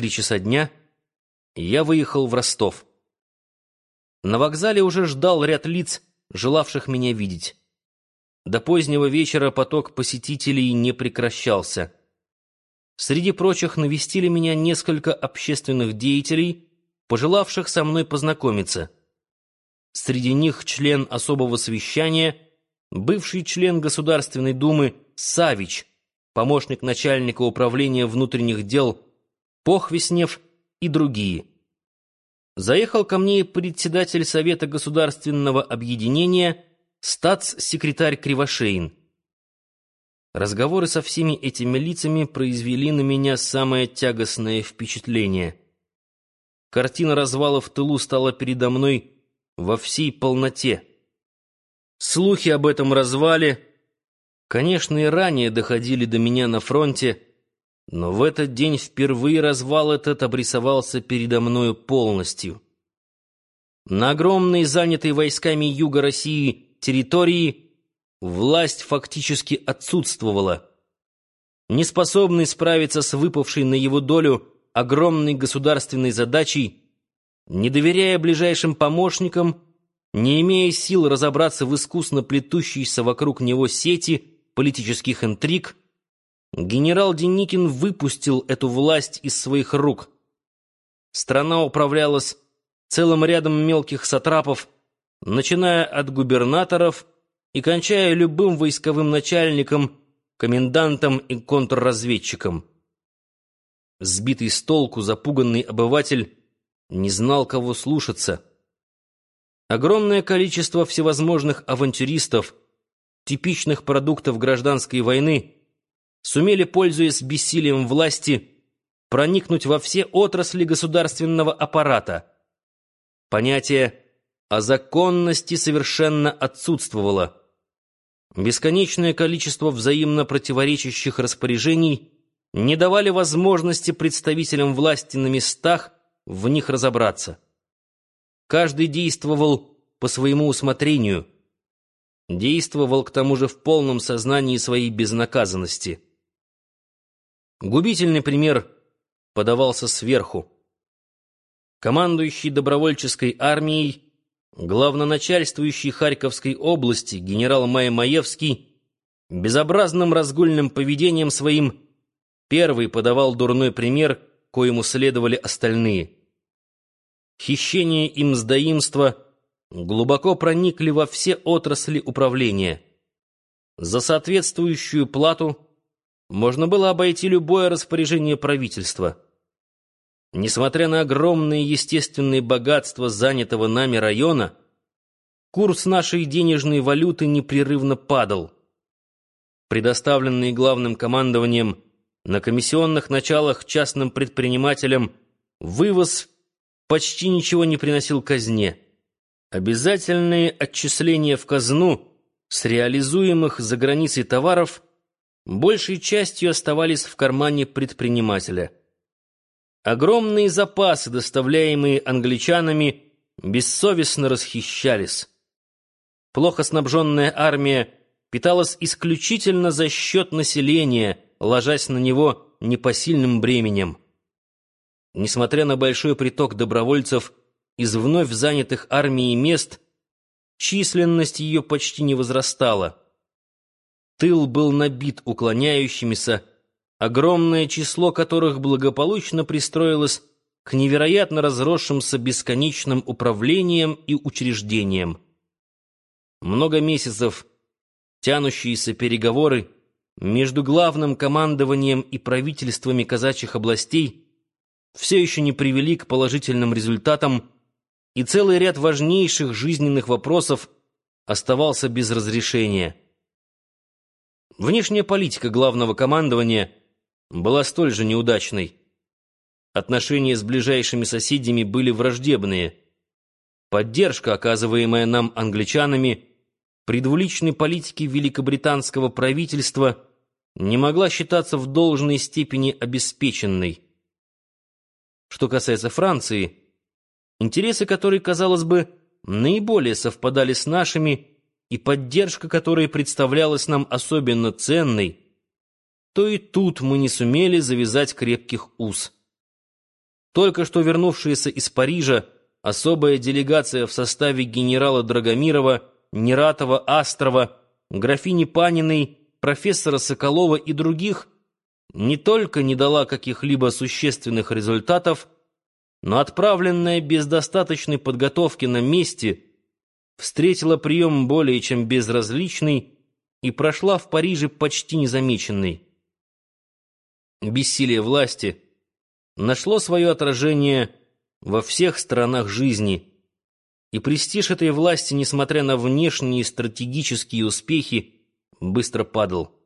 три часа дня я выехал в Ростов. На вокзале уже ждал ряд лиц, желавших меня видеть. До позднего вечера поток посетителей не прекращался. Среди прочих навестили меня несколько общественных деятелей, пожелавших со мной познакомиться. Среди них член особого совещания, бывший член Государственной Думы Савич, помощник начальника управления внутренних дел Похвеснев и другие. Заехал ко мне председатель Совета Государственного Объединения, статс-секретарь Кривошеин. Разговоры со всеми этими лицами произвели на меня самое тягостное впечатление. Картина развала в тылу стала передо мной во всей полноте. Слухи об этом развале, конечно, и ранее доходили до меня на фронте, но в этот день впервые развал этот обрисовался передо мною полностью. На огромной, занятой войсками Юга России территории, власть фактически отсутствовала. Неспособный справиться с выпавшей на его долю огромной государственной задачей, не доверяя ближайшим помощникам, не имея сил разобраться в искусно плетущейся вокруг него сети политических интриг, генерал Деникин выпустил эту власть из своих рук. Страна управлялась целым рядом мелких сатрапов, начиная от губернаторов и кончая любым войсковым начальником, комендантом и контрразведчиком. Сбитый с толку, запуганный обыватель не знал, кого слушаться. Огромное количество всевозможных авантюристов, типичных продуктов гражданской войны — сумели, пользуясь бессилием власти, проникнуть во все отрасли государственного аппарата. Понятие о законности совершенно отсутствовало. Бесконечное количество взаимно противоречащих распоряжений не давали возможности представителям власти на местах в них разобраться. Каждый действовал по своему усмотрению. Действовал, к тому же, в полном сознании своей безнаказанности. Губительный пример подавался сверху. Командующий добровольческой армией, главноначальствующий Харьковской области генерал Май Маевский безобразным разгульным поведением своим первый подавал дурной пример, коему следовали остальные. Хищение и мздоимство глубоко проникли во все отрасли управления. За соответствующую плату – можно было обойти любое распоряжение правительства. Несмотря на огромные естественные богатства занятого нами района, курс нашей денежной валюты непрерывно падал. Предоставленный главным командованием на комиссионных началах частным предпринимателям вывоз почти ничего не приносил казне. Обязательные отчисления в казну с реализуемых за границей товаров – большей частью оставались в кармане предпринимателя. Огромные запасы, доставляемые англичанами, бессовестно расхищались. Плохо снабженная армия питалась исключительно за счет населения, ложась на него непосильным бременем. Несмотря на большой приток добровольцев из вновь занятых армией мест, численность ее почти не возрастала. Тыл был набит уклоняющимися, огромное число которых благополучно пристроилось к невероятно разросшимся бесконечным управлениям и учреждениям. Много месяцев тянущиеся переговоры между главным командованием и правительствами казачьих областей все еще не привели к положительным результатам, и целый ряд важнейших жизненных вопросов оставался без разрешения. Внешняя политика главного командования была столь же неудачной. Отношения с ближайшими соседями были враждебные. Поддержка, оказываемая нам англичанами, при двуличной политике великобританского правительства не могла считаться в должной степени обеспеченной. Что касается Франции, интересы которой, казалось бы, наиболее совпадали с нашими, и поддержка которой представлялась нам особенно ценной, то и тут мы не сумели завязать крепких уз. Только что вернувшаяся из Парижа особая делегация в составе генерала Драгомирова, Нератова, Астрова, графини Паниной, профессора Соколова и других не только не дала каких-либо существенных результатов, но отправленная без достаточной подготовки на месте встретила прием более чем безразличный и прошла в Париже почти незамеченной. Бессилие власти нашло свое отражение во всех сторонах жизни, и престиж этой власти, несмотря на внешние стратегические успехи, быстро падал.